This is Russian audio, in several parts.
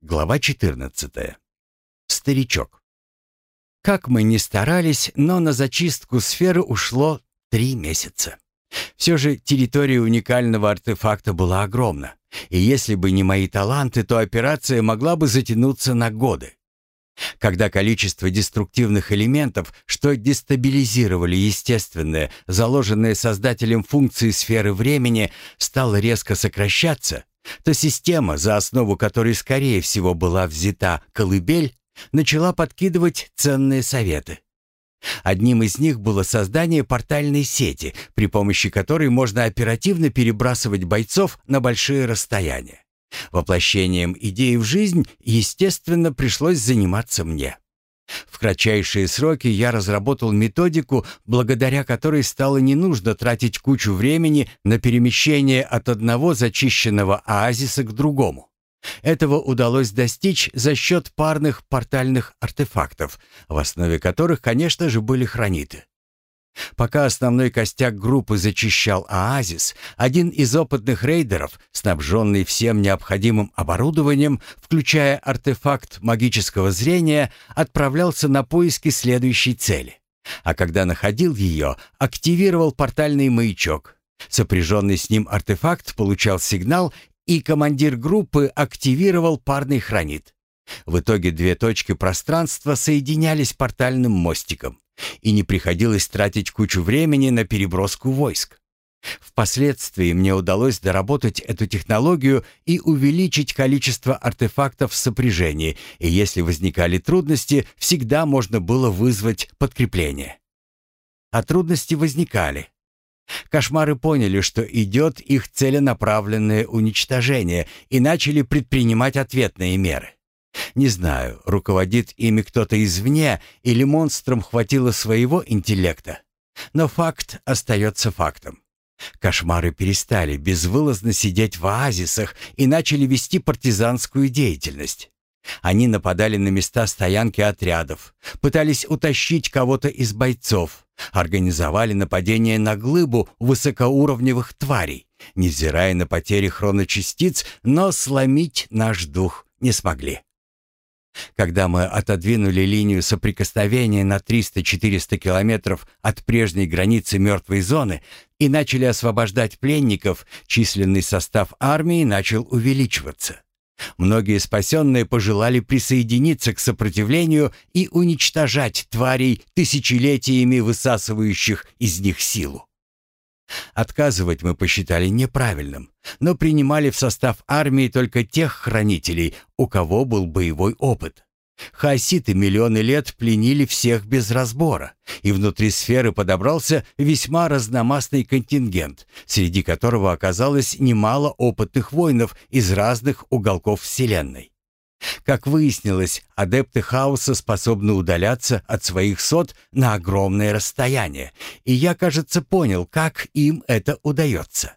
Глава 14. Старичок. Как мы ни старались, но на зачистку сферы ушло три месяца. Все же территория уникального артефакта была огромна, и если бы не мои таланты, то операция могла бы затянуться на годы. Когда количество деструктивных элементов, что дестабилизировали естественные, заложенные создателем функции сферы времени, стало резко сокращаться, то система, за основу которой, скорее всего, была взята колыбель, начала подкидывать ценные советы. Одним из них было создание портальной сети, при помощи которой можно оперативно перебрасывать бойцов на большие расстояния. Воплощением идеи в жизнь, естественно, пришлось заниматься мне. В кратчайшие сроки я разработал методику, благодаря которой стало не нужно тратить кучу времени на перемещение от одного зачищенного оазиса к другому. Этого удалось достичь за счет парных портальных артефактов, в основе которых, конечно же, были храниты. Пока основной костяк группы зачищал оазис, один из опытных рейдеров, снабженный всем необходимым оборудованием, включая артефакт магического зрения, отправлялся на поиски следующей цели. А когда находил ее, активировал портальный маячок. Сопряженный с ним артефакт получал сигнал, и командир группы активировал парный хранит. В итоге две точки пространства соединялись портальным мостиком и не приходилось тратить кучу времени на переброску войск. Впоследствии мне удалось доработать эту технологию и увеличить количество артефактов в сопряжении, и если возникали трудности, всегда можно было вызвать подкрепление. А трудности возникали. Кошмары поняли, что идет их целенаправленное уничтожение и начали предпринимать ответные меры. Не знаю, руководит ими кто-то извне или монстрам хватило своего интеллекта. Но факт остается фактом. Кошмары перестали безвылазно сидеть в оазисах и начали вести партизанскую деятельность. Они нападали на места стоянки отрядов, пытались утащить кого-то из бойцов, организовали нападение на глыбу высокоуровневых тварей, невзирая на потери хроночастиц, но сломить наш дух не смогли. Когда мы отодвинули линию соприкосновения на 300-400 километров от прежней границы мертвой зоны и начали освобождать пленников, численный состав армии начал увеличиваться. Многие спасенные пожелали присоединиться к сопротивлению и уничтожать тварей, тысячелетиями высасывающих из них силу. Отказывать мы посчитали неправильным, но принимали в состав армии только тех хранителей, у кого был боевой опыт. Хаоситы миллионы лет пленили всех без разбора, и внутри сферы подобрался весьма разномастный контингент, среди которого оказалось немало опытных воинов из разных уголков Вселенной. Как выяснилось, адепты хаоса способны удаляться от своих сот на огромное расстояние, и я, кажется, понял, как им это удается.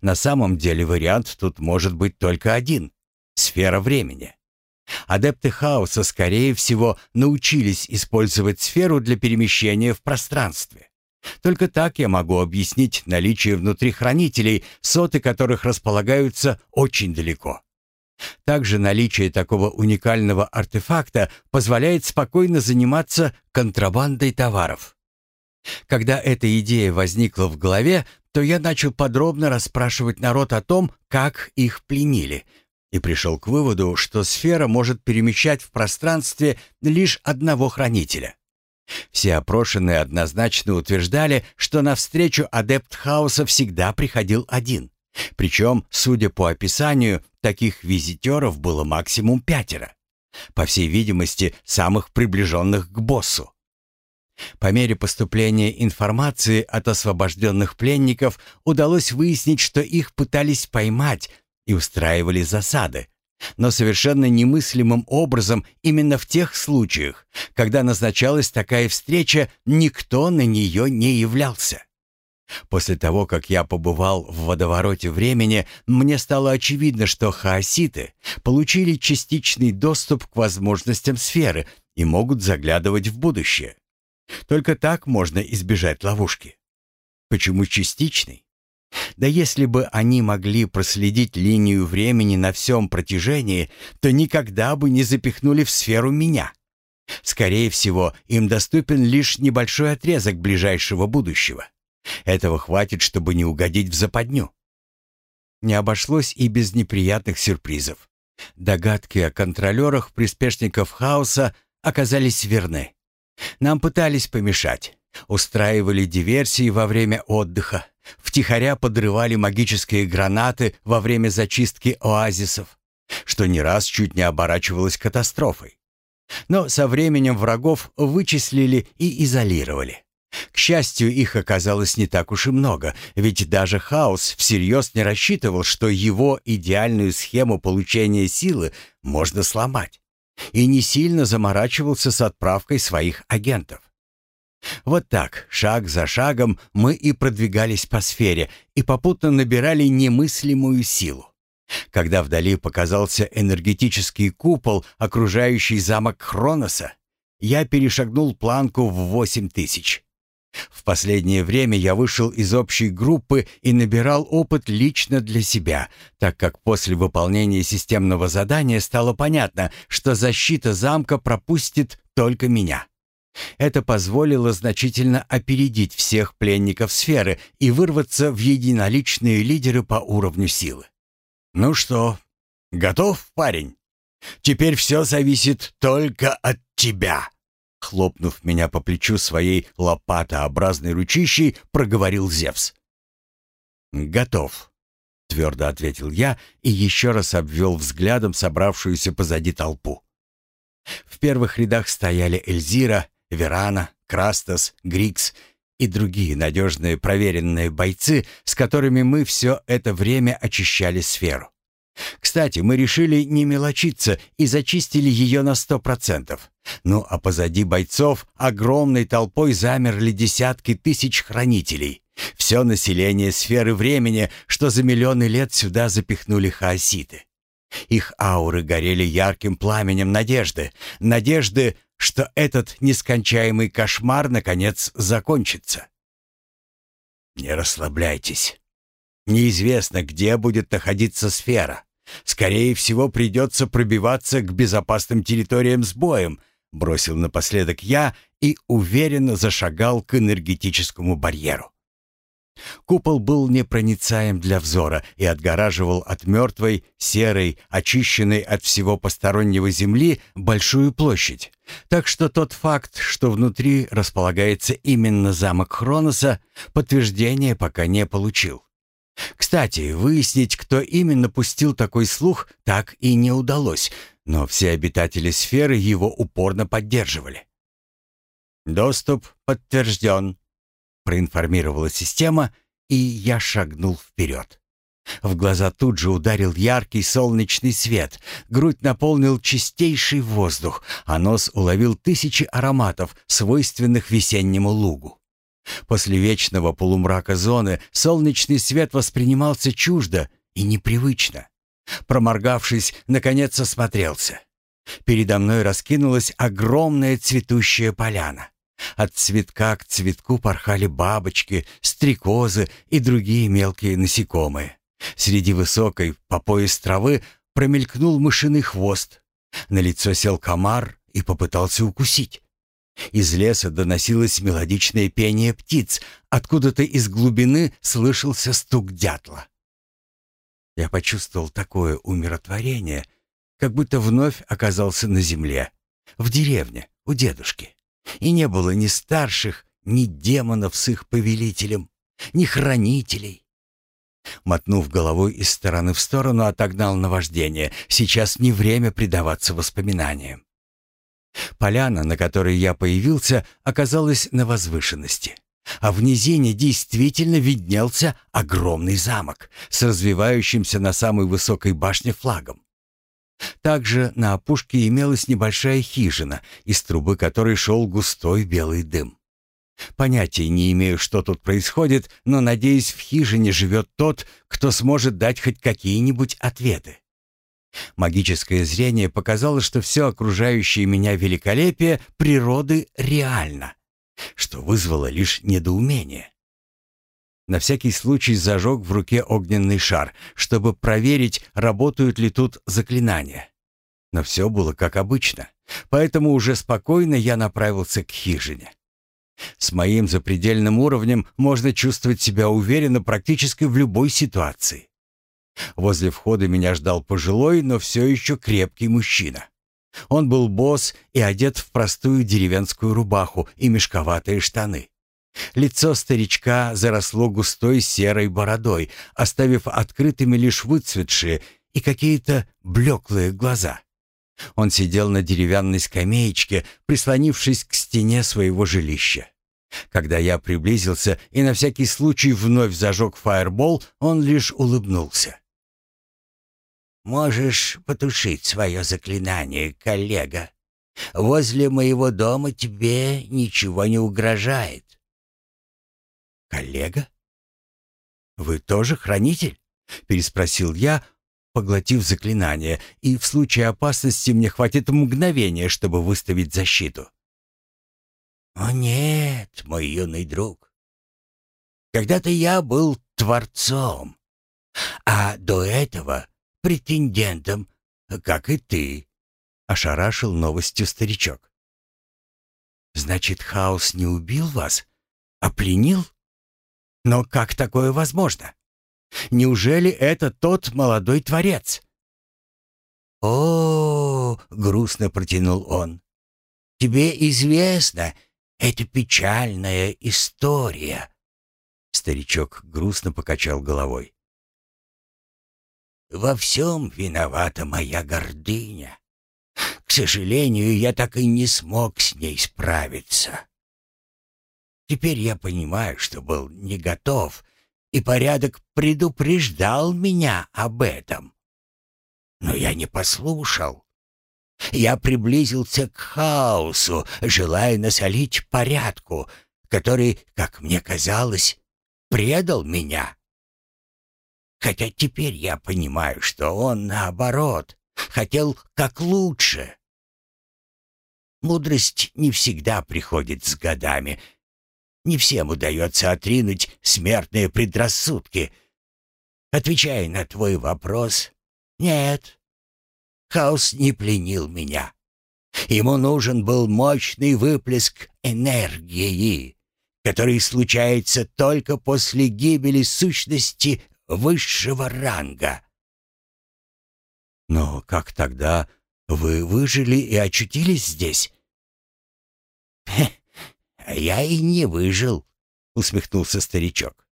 На самом деле вариант тут может быть только один — сфера времени. Адепты хаоса, скорее всего, научились использовать сферу для перемещения в пространстве. Только так я могу объяснить наличие внутри хранителей, соты которых располагаются очень далеко. Также наличие такого уникального артефакта позволяет спокойно заниматься контрабандой товаров. Когда эта идея возникла в голове, то я начал подробно расспрашивать народ о том, как их пленили, и пришел к выводу, что сфера может перемещать в пространстве лишь одного хранителя. Все опрошенные однозначно утверждали, что навстречу адепт хаоса всегда приходил один. Причем, судя по описанию, таких визитеров было максимум пятеро. По всей видимости, самых приближенных к боссу. По мере поступления информации от освобожденных пленников удалось выяснить, что их пытались поймать и устраивали засады, но совершенно немыслимым образом именно в тех случаях, когда назначалась такая встреча, никто на нее не являлся. После того, как я побывал в водовороте времени, мне стало очевидно, что хаоситы получили частичный доступ к возможностям сферы и могут заглядывать в будущее. Только так можно избежать ловушки. Почему частичный? Да если бы они могли проследить линию времени на всем протяжении, то никогда бы не запихнули в сферу меня. Скорее всего, им доступен лишь небольшой отрезок ближайшего будущего. Этого хватит, чтобы не угодить в западню. Не обошлось и без неприятных сюрпризов. Догадки о контролерах приспешников хаоса оказались верны. Нам пытались помешать. Устраивали диверсии во время отдыха. Втихаря подрывали магические гранаты во время зачистки оазисов, что не раз чуть не оборачивалось катастрофой. Но со временем врагов вычислили и изолировали. К счастью, их оказалось не так уж и много, ведь даже Хаос всерьез не рассчитывал, что его идеальную схему получения силы можно сломать, и не сильно заморачивался с отправкой своих агентов. Вот так, шаг за шагом, мы и продвигались по сфере, и попутно набирали немыслимую силу. Когда вдали показался энергетический купол, окружающий замок Хроноса, я перешагнул планку в восемь тысяч. В последнее время я вышел из общей группы и набирал опыт лично для себя, так как после выполнения системного задания стало понятно, что защита замка пропустит только меня. Это позволило значительно опередить всех пленников сферы и вырваться в единоличные лидеры по уровню силы. «Ну что, готов, парень? Теперь все зависит только от тебя!» Хлопнув меня по плечу своей лопатообразной ручищей, проговорил Зевс. «Готов», — твердо ответил я и еще раз обвел взглядом собравшуюся позади толпу. В первых рядах стояли Эльзира, Верана, Крастас, Грикс и другие надежные проверенные бойцы, с которыми мы все это время очищали сферу. Кстати, мы решили не мелочиться и зачистили ее на сто процентов. Ну а позади бойцов огромной толпой замерли десятки тысяч хранителей. Все население сферы времени, что за миллионы лет сюда запихнули хаоситы. Их ауры горели ярким пламенем надежды. Надежды, что этот нескончаемый кошмар наконец закончится. Не расслабляйтесь. Неизвестно, где будет находиться сфера. Скорее всего, придется пробиваться к безопасным территориям с боем, бросил напоследок я и уверенно зашагал к энергетическому барьеру. Купол был непроницаем для взора и отгораживал от мертвой, серой, очищенной от всего постороннего земли большую площадь. Так что тот факт, что внутри располагается именно замок Хроноса, подтверждения пока не получил. Кстати, выяснить, кто именно пустил такой слух, так и не удалось, но все обитатели сферы его упорно поддерживали. «Доступ подтвержден», — проинформировала система, и я шагнул вперед. В глаза тут же ударил яркий солнечный свет, грудь наполнил чистейший воздух, а нос уловил тысячи ароматов, свойственных весеннему лугу. После вечного полумрака зоны солнечный свет воспринимался чуждо и непривычно. Проморгавшись, наконец осмотрелся. Передо мной раскинулась огромная цветущая поляна. От цветка к цветку порхали бабочки, стрекозы и другие мелкие насекомые. Среди высокой по пояс травы промелькнул мышиный хвост. На лицо сел комар и попытался укусить. Из леса доносилось мелодичное пение птиц, откуда-то из глубины слышался стук дятла. Я почувствовал такое умиротворение, как будто вновь оказался на земле, в деревне, у дедушки. И не было ни старших, ни демонов с их повелителем, ни хранителей. Мотнув головой из стороны в сторону, отогнал наваждение. Сейчас не время предаваться воспоминаниям. Поляна, на которой я появился, оказалась на возвышенности. А в низине действительно виднелся огромный замок с развивающимся на самой высокой башне флагом. Также на опушке имелась небольшая хижина, из трубы которой шел густой белый дым. Понятия не имею, что тут происходит, но, надеюсь, в хижине живет тот, кто сможет дать хоть какие-нибудь ответы. Магическое зрение показало, что все окружающее меня великолепие природы реально, что вызвало лишь недоумение. На всякий случай зажег в руке огненный шар, чтобы проверить, работают ли тут заклинания. Но все было как обычно, поэтому уже спокойно я направился к хижине. С моим запредельным уровнем можно чувствовать себя уверенно практически в любой ситуации. Возле входа меня ждал пожилой, но все еще крепкий мужчина. Он был босс и одет в простую деревенскую рубаху и мешковатые штаны. Лицо старичка заросло густой серой бородой, оставив открытыми лишь выцветшие и какие-то блеклые глаза. Он сидел на деревянной скамеечке, прислонившись к стене своего жилища. Когда я приблизился и на всякий случай вновь зажег фаербол, он лишь улыбнулся. «Можешь потушить свое заклинание, коллега. Возле моего дома тебе ничего не угрожает». «Коллега? Вы тоже хранитель?» — переспросил я, поглотив заклинание, и в случае опасности мне хватит мгновения, чтобы выставить защиту. «О нет, мой юный друг. Когда-то я был творцом, а до этого претендентом, как и ты», — ошарашил новостью старичок. «Значит, хаос не убил вас, а пленил? Но как такое возможно? Неужели это тот молодой творец?» «О, — грустно протянул он, — тебе известно, это печальная история». Старичок грустно покачал головой. Во всем виновата моя гордыня. К сожалению, я так и не смог с ней справиться. Теперь я понимаю, что был не готов, и порядок предупреждал меня об этом. Но я не послушал. Я приблизился к хаосу, желая насолить порядку, который, как мне казалось, предал меня. Хотя теперь я понимаю, что он, наоборот, хотел как лучше. Мудрость не всегда приходит с годами. Не всем удается отринуть смертные предрассудки. Отвечая на твой вопрос, нет, хаос не пленил меня. Ему нужен был мощный выплеск энергии, который случается только после гибели сущности высшего ранга. Но как тогда вы выжили и очутились здесь? я и не выжил, усмехнулся старичок.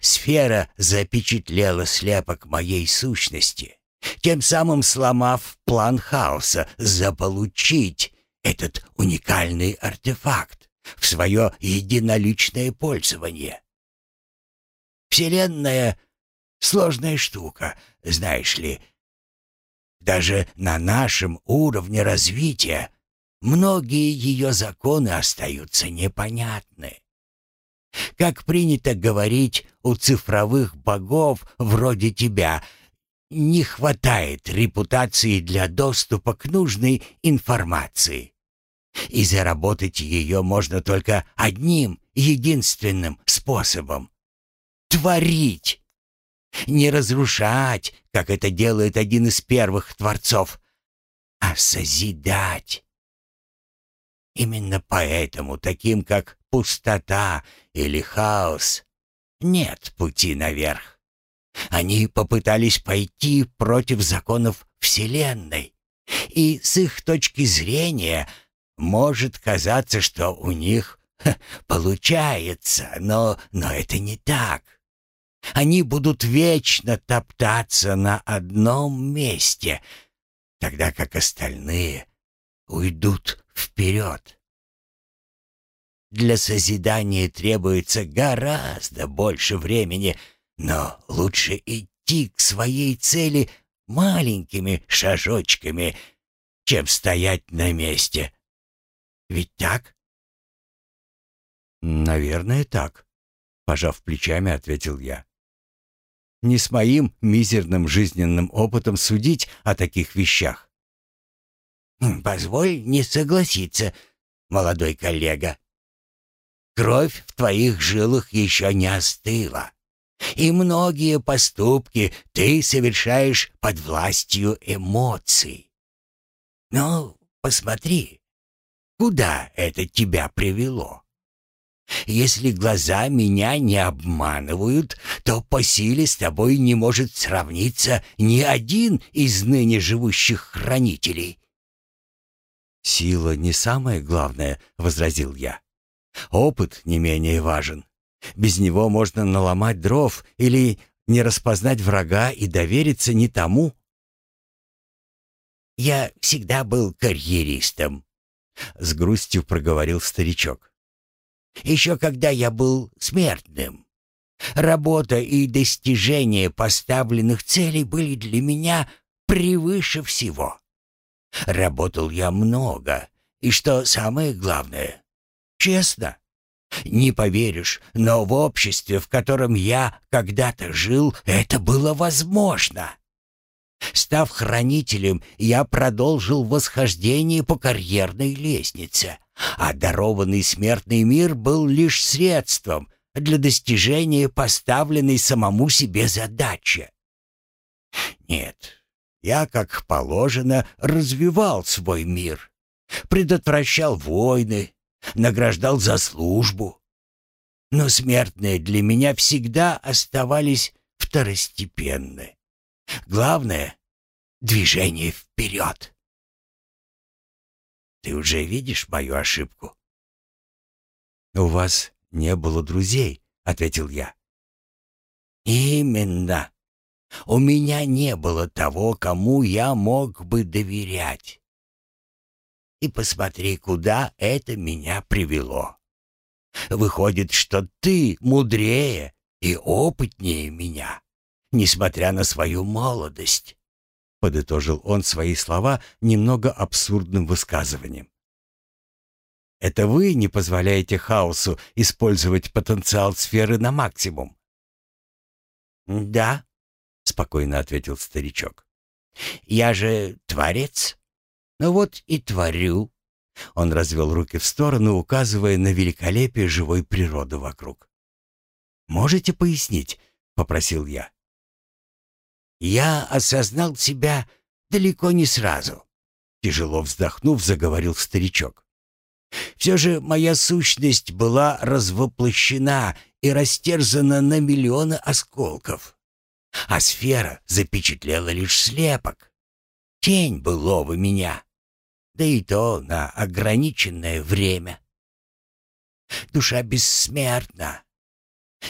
Сфера запечатлела слепок моей сущности, тем самым сломав план хаоса заполучить этот уникальный артефакт в свое единоличное пользование. Вселенная — сложная штука, знаешь ли. Даже на нашем уровне развития многие ее законы остаются непонятны. Как принято говорить, у цифровых богов вроде тебя не хватает репутации для доступа к нужной информации. И заработать ее можно только одним, единственным способом творить. Не разрушать, как это делает один из первых творцов, а созидать. Именно поэтому таким, как пустота или хаос, нет пути наверх. Они попытались пойти против законов Вселенной, и с их точки зрения может казаться, что у них ха, получается, но, но это не так. Они будут вечно топтаться на одном месте, тогда как остальные уйдут вперед. Для созидания требуется гораздо больше времени, но лучше идти к своей цели маленькими шажочками, чем стоять на месте. Ведь так? Наверное, так, пожав плечами, ответил я. Не с моим мизерным жизненным опытом судить о таких вещах. «Позволь не согласиться, молодой коллега. Кровь в твоих жилах еще не остыла. И многие поступки ты совершаешь под властью эмоций. Но посмотри, куда это тебя привело? Если глаза меня не обманывают, то по силе с тобой не может сравниться ни один из ныне живущих хранителей. «Сила не самое главное», — возразил я. «Опыт не менее важен. Без него можно наломать дров или не распознать врага и довериться не тому». «Я всегда был карьеристом», — с грустью проговорил старичок. «Еще когда я был смертным. Работа и достижение поставленных целей были для меня превыше всего. Работал я много, и что самое главное, честно. Не поверишь, но в обществе, в котором я когда-то жил, это было возможно. Став хранителем, я продолжил восхождение по карьерной лестнице, а дарованный смертный мир был лишь средством для достижения поставленной самому себе задачи. Нет, я, как положено, развивал свой мир, предотвращал войны, награждал за службу. Но смертные для меня всегда оставались второстепенны. Главное — движение вперед. Ты уже видишь мою ошибку? «У вас не было друзей», — ответил я. «Именно. У меня не было того, кому я мог бы доверять. И посмотри, куда это меня привело. Выходит, что ты мудрее и опытнее меня, несмотря на свою молодость. Подытожил он свои слова немного абсурдным высказыванием. Это вы не позволяете хаосу использовать потенциал сферы на максимум? Да, — спокойно ответил старичок. «Я же творец. Ну вот и творю». Он развел руки в сторону, указывая на великолепие живой природы вокруг. «Можете пояснить?» — попросил я. «Я осознал себя далеко не сразу», — тяжело вздохнув, заговорил старичок. «Все же моя сущность была развоплощена и растерзана на миллионы осколков а сфера запечатлела лишь слепок. Тень былого меня, да и то на ограниченное время. Душа бессмертна,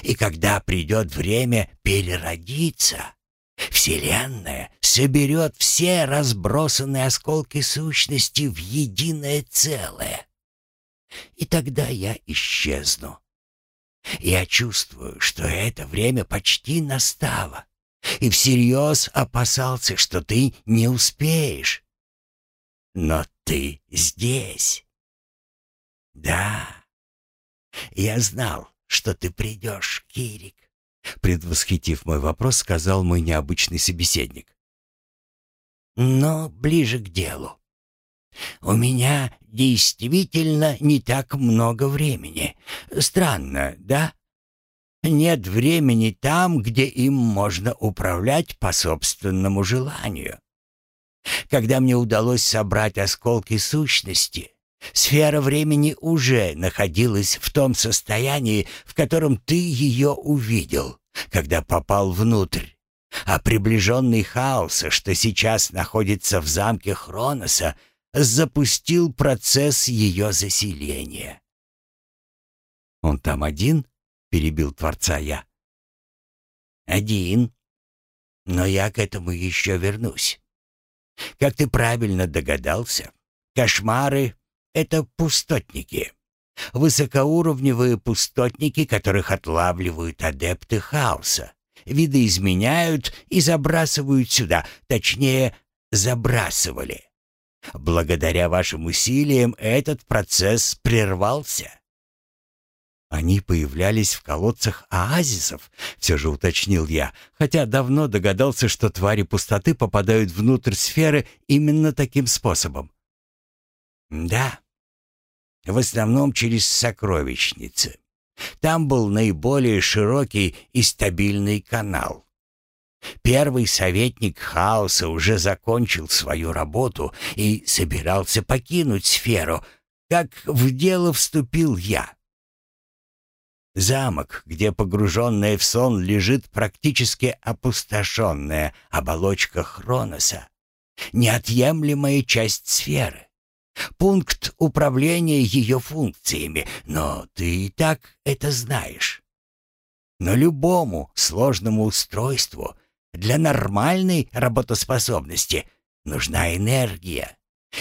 и когда придет время переродиться, Вселенная соберет все разбросанные осколки сущности в единое целое. И тогда я исчезну. Я чувствую, что это время почти настало и всерьез опасался, что ты не успеешь. Но ты здесь. Да, я знал, что ты придешь, Кирик. Предвосхитив мой вопрос, сказал мой необычный собеседник. Но ближе к делу. У меня действительно не так много времени. Странно, да? Нет времени там, где им можно управлять по собственному желанию. Когда мне удалось собрать осколки сущности, сфера времени уже находилась в том состоянии, в котором ты ее увидел, когда попал внутрь. А приближенный хаоса, что сейчас находится в замке Хроноса, запустил процесс ее заселения. «Он там один?» перебил Творца я. «Один. Но я к этому еще вернусь. Как ты правильно догадался, кошмары — это пустотники. Высокоуровневые пустотники, которых отлавливают адепты хаоса, видоизменяют и забрасывают сюда, точнее, забрасывали. Благодаря вашим усилиям этот процесс прервался. Они появлялись в колодцах оазисов, все же уточнил я, хотя давно догадался, что твари пустоты попадают внутрь сферы именно таким способом. Да. В основном через сокровищницы. Там был наиболее широкий и стабильный канал. Первый советник хаоса уже закончил свою работу и собирался покинуть сферу, как в дело вступил я. Замок, где погруженная в сон лежит практически опустошенная оболочка Хроноса, неотъемлемая часть сферы. Пункт управления ее функциями, но ты и так это знаешь. Но любому сложному устройству для нормальной работоспособности нужна энергия.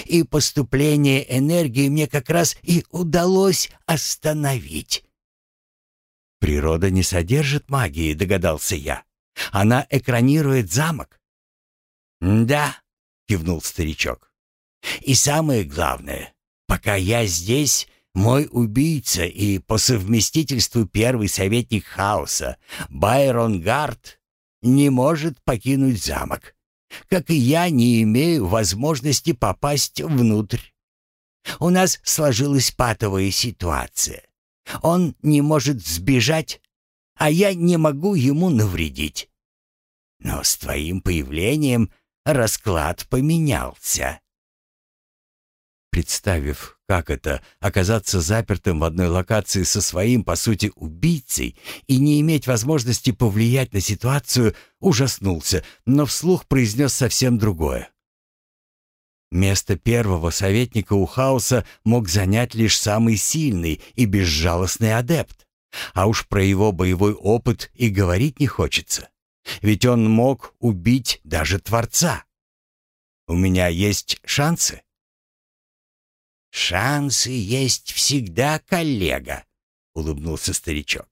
И поступление энергии мне как раз и удалось остановить. «Природа не содержит магии», — догадался я. «Она экранирует замок». «Да», — кивнул старичок. «И самое главное, пока я здесь, мой убийца и по совместительству первый советник хаоса, Байрон Гард, не может покинуть замок, как и я не имею возможности попасть внутрь. У нас сложилась патовая ситуация. Он не может сбежать, а я не могу ему навредить. Но с твоим появлением расклад поменялся. Представив, как это оказаться запертым в одной локации со своим, по сути, убийцей и не иметь возможности повлиять на ситуацию, ужаснулся, но вслух произнес совсем другое. Место первого советника у хаоса мог занять лишь самый сильный и безжалостный адепт. А уж про его боевой опыт и говорить не хочется. Ведь он мог убить даже Творца. У меня есть шансы? «Шансы есть всегда, коллега», — улыбнулся старичок.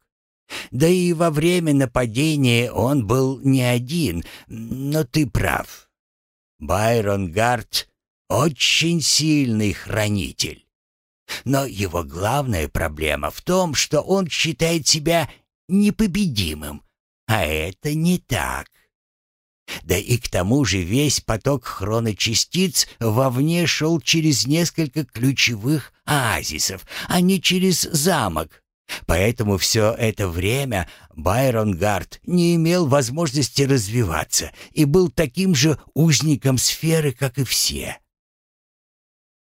«Да и во время нападения он был не один, но ты прав. Байрон Гарт — очень сильный хранитель. Но его главная проблема в том, что он считает себя непобедимым, а это не так. Да и к тому же весь поток хроночастиц вовне шел через несколько ключевых оазисов, а не через замок. Поэтому все это время Байрон Гард не имел возможности развиваться и был таким же узником сферы, как и все.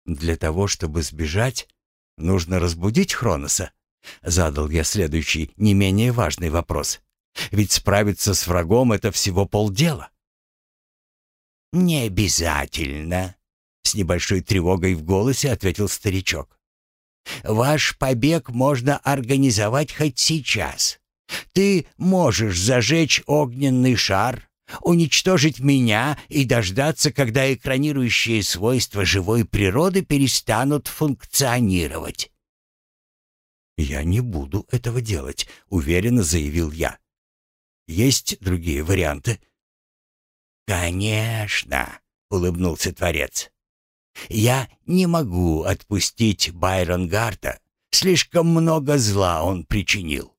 «Для того, чтобы сбежать, нужно разбудить Хроноса?» Задал я следующий, не менее важный вопрос. Ведь справиться с врагом — это всего полдела. «Не обязательно», — с небольшой тревогой в голосе ответил старичок. «Ваш побег можно организовать хоть сейчас. Ты можешь зажечь огненный шар, уничтожить меня и дождаться, когда экранирующие свойства живой природы перестанут функционировать». «Я не буду этого делать», — уверенно заявил я. Есть другие варианты?» «Конечно», — улыбнулся Творец. «Я не могу отпустить Байрон Гарта. Слишком много зла он причинил.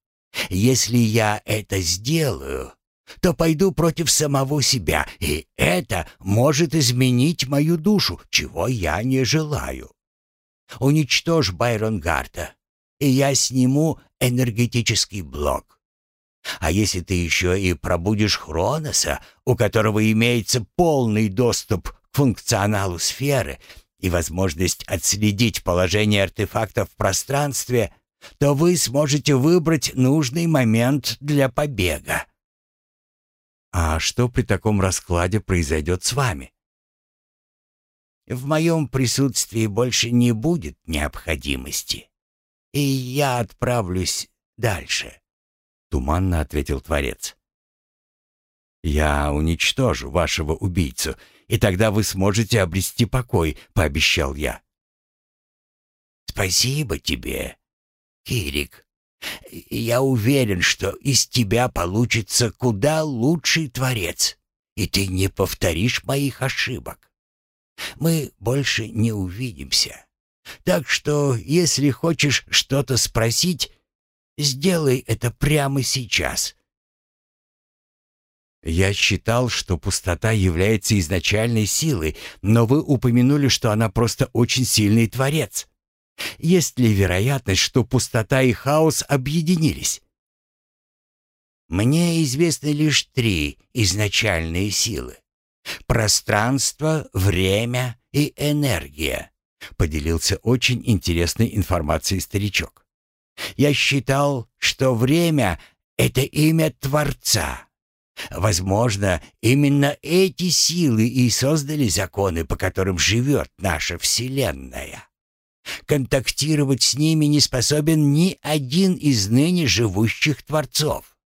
Если я это сделаю, то пойду против самого себя, и это может изменить мою душу, чего я не желаю. Уничтожь Байрон Гарта, и я сниму энергетический блок. А если ты еще и пробудешь Хроноса, у которого имеется полный доступ к функционалу сферы и возможность отследить положение артефакта в пространстве, то вы сможете выбрать нужный момент для побега. А что при таком раскладе произойдет с вами? В моем присутствии больше не будет необходимости, и я отправлюсь дальше. — туманно ответил Творец. «Я уничтожу вашего убийцу, и тогда вы сможете обрести покой», — пообещал я. «Спасибо тебе, Кирик. Я уверен, что из тебя получится куда лучший Творец, и ты не повторишь моих ошибок. Мы больше не увидимся. Так что, если хочешь что-то спросить, Сделай это прямо сейчас. Я считал, что пустота является изначальной силой, но вы упомянули, что она просто очень сильный творец. Есть ли вероятность, что пустота и хаос объединились? Мне известны лишь три изначальные силы. Пространство, время и энергия, поделился очень интересной информацией старичок. Я считал, что время — это имя Творца. Возможно, именно эти силы и создали законы, по которым живет наша Вселенная. Контактировать с ними не способен ни один из ныне живущих творцов.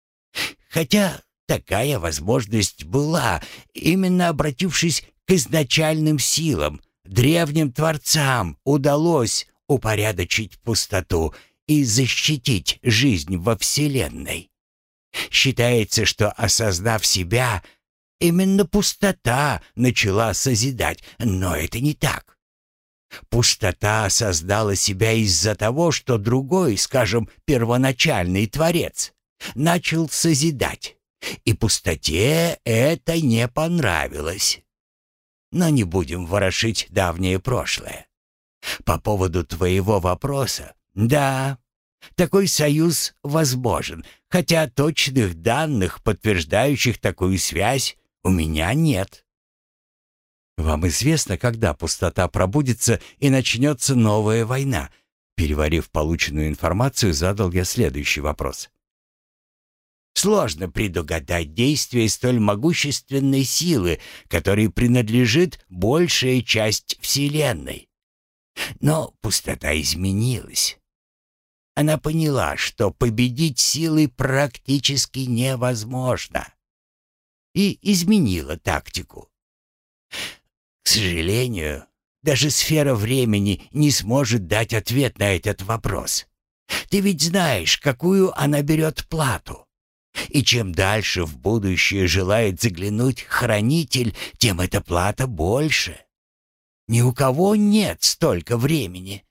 Хотя такая возможность была, именно обратившись к изначальным силам, древним творцам удалось упорядочить пустоту и защитить жизнь во Вселенной. Считается, что, осознав себя, именно пустота начала созидать, но это не так. Пустота создала себя из-за того, что другой, скажем, первоначальный творец, начал созидать, и пустоте это не понравилось. Но не будем ворошить давнее прошлое. По поводу твоего вопроса, да, такой союз возможен, хотя точных данных, подтверждающих такую связь, у меня нет. Вам известно, когда пустота пробудится и начнется новая война? Переварив полученную информацию, задал я следующий вопрос. Сложно предугадать действия столь могущественной силы, которой принадлежит большая часть Вселенной. Но пустота изменилась. Она поняла, что победить силой практически невозможно. И изменила тактику. К сожалению, даже сфера времени не сможет дать ответ на этот вопрос. Ты ведь знаешь, какую она берет плату. И чем дальше в будущее желает заглянуть хранитель, тем эта плата больше. Ни у кого нет столько времени.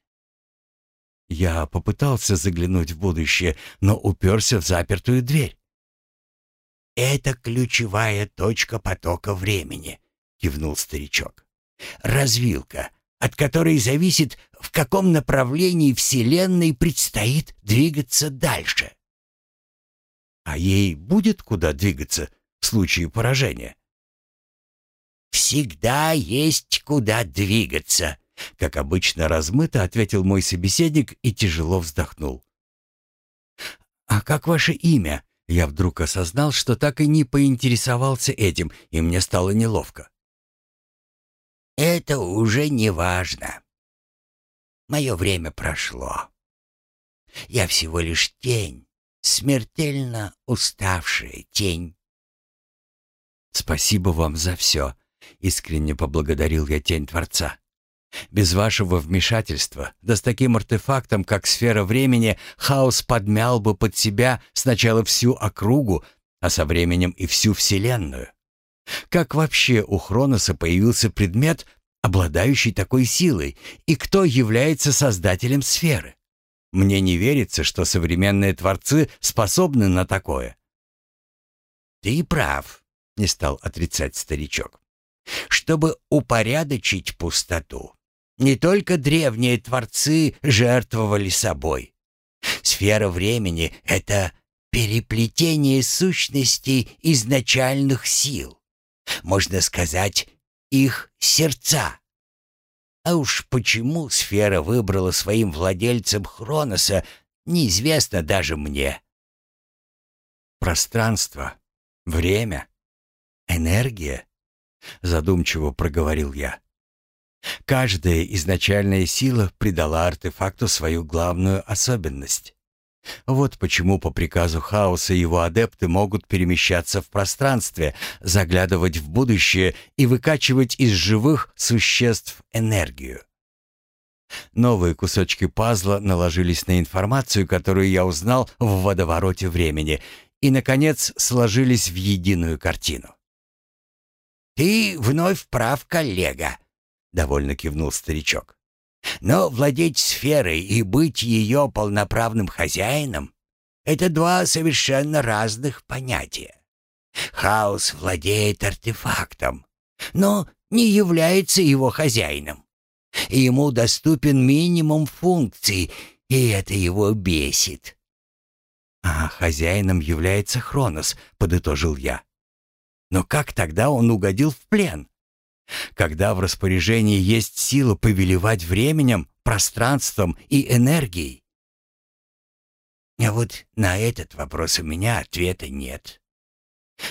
Я попытался заглянуть в будущее, но уперся в запертую дверь. «Это ключевая точка потока времени», — кивнул старичок. «Развилка, от которой зависит, в каком направлении Вселенной предстоит двигаться дальше». А ей будет куда двигаться в случае поражения? «Всегда есть куда двигаться», — как обычно размыто ответил мой собеседник и тяжело вздохнул. «А как ваше имя?» Я вдруг осознал, что так и не поинтересовался этим, и мне стало неловко. «Это уже не важно. Мое время прошло. Я всего лишь тень, смертельно уставшая тень. «Спасибо вам за все», — искренне поблагодарил я тень Творца. «Без вашего вмешательства, да с таким артефактом, как сфера времени, хаос подмял бы под себя сначала всю округу, а со временем и всю Вселенную. Как вообще у Хроноса появился предмет, обладающий такой силой, и кто является создателем сферы? Мне не верится, что современные творцы способны на такое. Ты прав, не стал отрицать старичок. Чтобы упорядочить пустоту, не только древние творцы жертвовали собой. Сфера времени — это переплетение сущностей изначальных сил. Можно сказать, их сердца. А уж почему сфера выбрала своим владельцем Хроноса, неизвестно даже мне. Пространство, время, энергия, задумчиво проговорил я. Каждая изначальная сила придала артефакту свою главную особенность. Вот почему по приказу хаоса его адепты могут перемещаться в пространстве, заглядывать в будущее и выкачивать из живых существ энергию. Новые кусочки пазла наложились на информацию, которую я узнал в водовороте времени, и, наконец, сложились в единую картину. «Ты вновь прав, коллега», — довольно кивнул старичок. Но владеть сферой и быть ее полноправным хозяином — это два совершенно разных понятия. Хаос владеет артефактом, но не является его хозяином. ему доступен минимум функций, и это его бесит. «А хозяином является Хронос», — подытожил я. «Но как тогда он угодил в плен? Когда в распоряжении есть сила повелевать временем, пространством и энергией?» А вот на этот вопрос у меня ответа нет.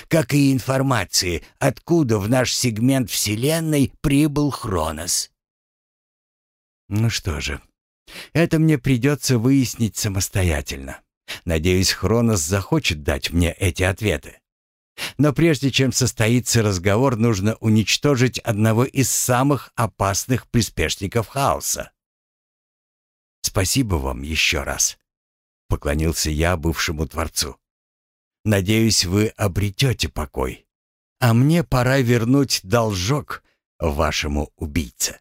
Как и информации, откуда в наш сегмент Вселенной прибыл Хронос. Ну что же, это мне придется выяснить самостоятельно. Надеюсь, Хронос захочет дать мне эти ответы. Но прежде чем состоится разговор, нужно уничтожить одного из самых опасных приспешников хаоса. Спасибо вам еще раз. Поклонился я бывшему Творцу. Надеюсь, вы обретете покой. А мне пора вернуть должок вашему убийце.